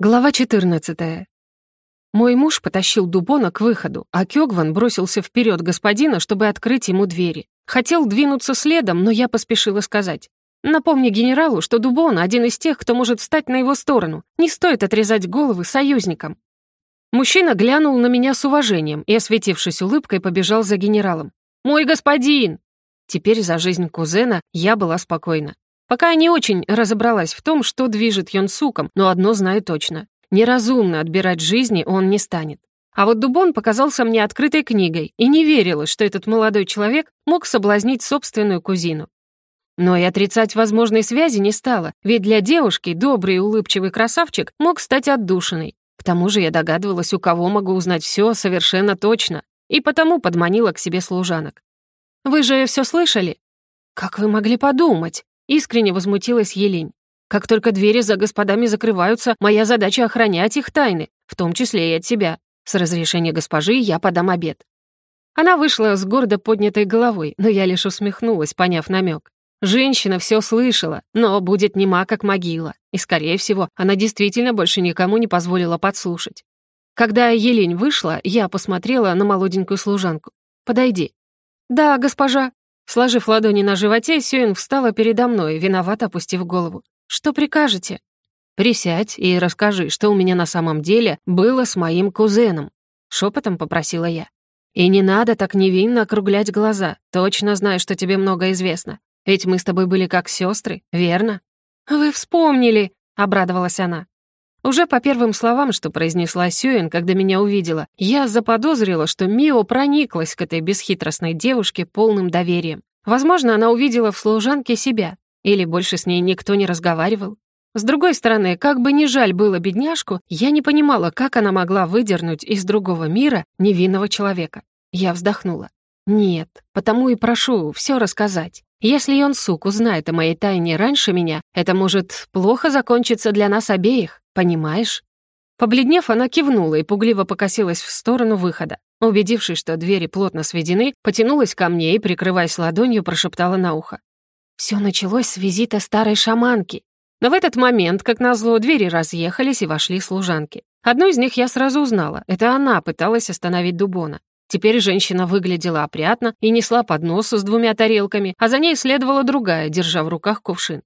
Глава 14. Мой муж потащил Дубона к выходу, а Кёгван бросился вперед господина, чтобы открыть ему двери. Хотел двинуться следом, но я поспешила сказать. «Напомни генералу, что Дубон — один из тех, кто может встать на его сторону. Не стоит отрезать головы союзникам». Мужчина глянул на меня с уважением и, осветившись улыбкой, побежал за генералом. «Мой господин!» Теперь за жизнь кузена я была спокойна. Пока я не очень разобралась в том, что движет Йонсуком, но одно знаю точно. Неразумно отбирать жизни он не станет. А вот Дубон показался мне открытой книгой, и не верилось, что этот молодой человек мог соблазнить собственную кузину. Но и отрицать возможной связи не стало, ведь для девушки добрый и улыбчивый красавчик мог стать отдушиной. К тому же я догадывалась, у кого могу узнать все совершенно точно, и потому подманила к себе служанок. «Вы же все слышали?» «Как вы могли подумать?» Искренне возмутилась Елень. «Как только двери за господами закрываются, моя задача охранять их тайны, в том числе и от себя. С разрешения госпожи я подам обед». Она вышла с гордо поднятой головой, но я лишь усмехнулась, поняв намек. Женщина все слышала, но будет нема, как могила. И, скорее всего, она действительно больше никому не позволила подслушать. Когда Елень вышла, я посмотрела на молоденькую служанку. «Подойди». «Да, госпожа», Сложив ладони на животе, Сюин встала передо мной, виновато опустив голову. «Что прикажете?» «Присядь и расскажи, что у меня на самом деле было с моим кузеном», — шепотом попросила я. «И не надо так невинно округлять глаза. Точно знаю, что тебе много известно. Ведь мы с тобой были как сестры, верно?» «Вы вспомнили», — обрадовалась она. Уже по первым словам, что произнесла Сюэн, когда меня увидела, я заподозрила, что Мио прониклась к этой бесхитростной девушке полным доверием. Возможно, она увидела в служанке себя, или больше с ней никто не разговаривал. С другой стороны, как бы ни жаль было бедняжку, я не понимала, как она могла выдернуть из другого мира невинного человека. Я вздохнула. Нет, потому и прошу все рассказать. Если Йонсук узнает о моей тайне раньше меня, это может плохо закончиться для нас обеих. Понимаешь?» Побледнев, она кивнула и пугливо покосилась в сторону выхода. Убедившись, что двери плотно сведены, потянулась ко мне и, прикрываясь ладонью, прошептала на ухо. «Все началось с визита старой шаманки». Но в этот момент, как назло, двери разъехались и вошли служанки. Одну из них я сразу узнала. Это она пыталась остановить Дубона. Теперь женщина выглядела опрятно и несла поднос с двумя тарелками, а за ней следовала другая, держа в руках кувшин.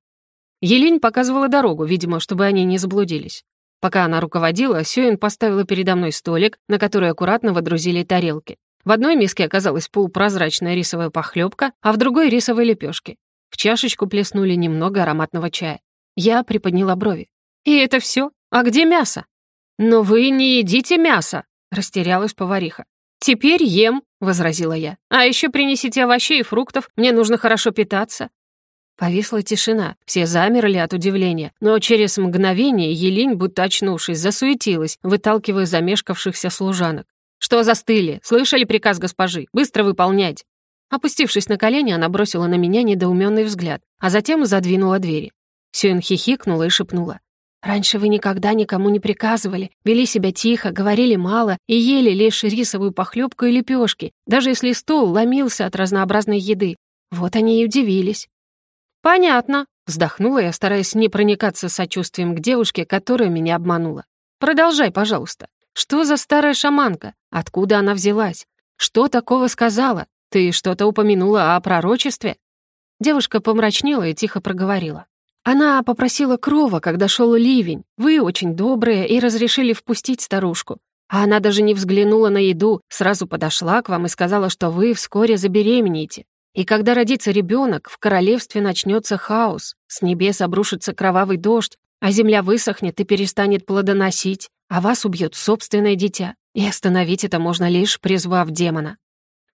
Елень показывала дорогу, видимо, чтобы они не заблудились. Пока она руководила, Сюин поставила передо мной столик, на который аккуратно водрузили тарелки. В одной миске оказалась полупрозрачная рисовая похлебка, а в другой — рисовые лепешки. В чашечку плеснули немного ароматного чая. Я приподняла брови. «И это все? А где мясо?» «Но вы не едите мясо!» — растерялась повариха. «Теперь ем», — возразила я. «А еще принесите овощей и фруктов, мне нужно хорошо питаться». Повисла тишина, все замерли от удивления, но через мгновение Елинь, будто очнувшись, засуетилась, выталкивая замешкавшихся служанок. «Что застыли? Слышали приказ госпожи? Быстро выполнять!» Опустившись на колени, она бросила на меня недоуменный взгляд, а затем задвинула двери. Сюэн хихикнула и шепнула. «Раньше вы никогда никому не приказывали, вели себя тихо, говорили мало и ели лишь рисовую похлебку и лепешки, даже если стол ломился от разнообразной еды. Вот они и удивились. «Понятно», — вздохнула я, стараясь не проникаться сочувствием к девушке, которая меня обманула. «Продолжай, пожалуйста. Что за старая шаманка? Откуда она взялась? Что такого сказала? Ты что-то упомянула о пророчестве?» Девушка помрачнела и тихо проговорила. «Она попросила крова, когда шел ливень. Вы очень добрые и разрешили впустить старушку. А она даже не взглянула на еду, сразу подошла к вам и сказала, что вы вскоре забеременеете. И когда родится ребенок, в королевстве начнется хаос, с небес обрушится кровавый дождь, а земля высохнет и перестанет плодоносить, а вас убьет собственное дитя. И остановить это можно лишь призвав демона.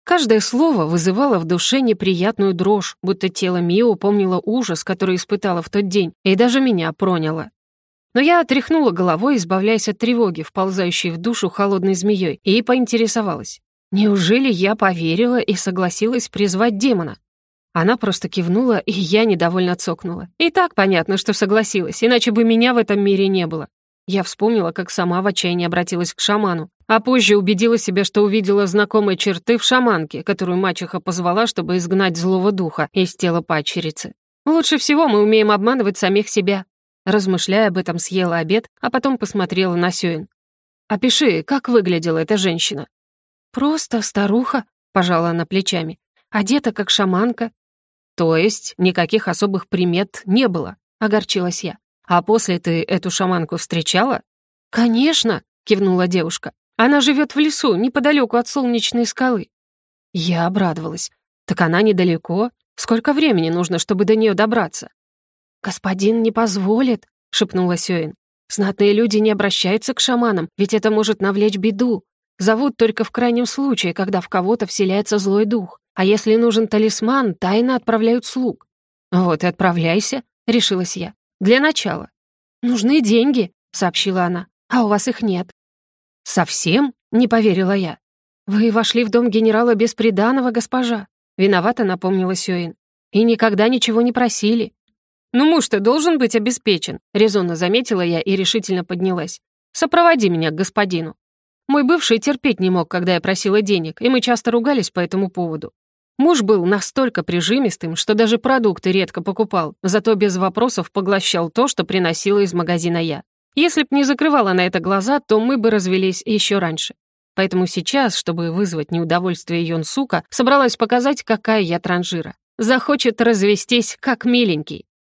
Каждое слово вызывало в душе неприятную дрожь, будто тело Мио помнило ужас, который испытала в тот день, и даже меня проняло. Но я отряхнула головой, избавляясь от тревоги, вползающей в душу холодной змеей, и поинтересовалась. Неужели я поверила и согласилась призвать демона? Она просто кивнула, и я недовольно цокнула. И так понятно, что согласилась, иначе бы меня в этом мире не было. Я вспомнила, как сама в отчаянии обратилась к шаману, а позже убедила себя, что увидела знакомые черты в шаманке, которую мачеха позвала, чтобы изгнать злого духа из тела падчерицы. Лучше всего мы умеем обманывать самих себя. Размышляя об этом, съела обед, а потом посмотрела на Сюин. «Опиши, как выглядела эта женщина?» «Просто старуха», — пожала она плечами. «Одета как шаманка». «То есть никаких особых примет не было?» — огорчилась я. «А после ты эту шаманку встречала?» «Конечно», — кивнула девушка. «Она живет в лесу, неподалеку от солнечной скалы». Я обрадовалась. «Так она недалеко. Сколько времени нужно, чтобы до нее добраться?» «Господин не позволит», — шепнула Сёин. «Знатные люди не обращаются к шаманам, ведь это может навлечь беду. Зовут только в крайнем случае, когда в кого-то вселяется злой дух. А если нужен талисман, тайно отправляют слуг». «Вот и отправляйся», — решилась я. «Для начала». «Нужны деньги», — сообщила она. «А у вас их нет». «Совсем?» — не поверила я. «Вы вошли в дом генерала без приданого, госпожа», — виновато напомнила Сюин. «И никогда ничего не просили». «Ну муж-то должен быть обеспечен», — резонно заметила я и решительно поднялась. «Сопроводи меня к господину». Мой бывший терпеть не мог, когда я просила денег, и мы часто ругались по этому поводу. Муж был настолько прижимистым, что даже продукты редко покупал, зато без вопросов поглощал то, что приносила из магазина я. Если б не закрывала на это глаза, то мы бы развелись еще раньше. Поэтому сейчас, чтобы вызвать неудовольствие Йон Сука, собралась показать, какая я транжира. Захочет развестись, как миленький.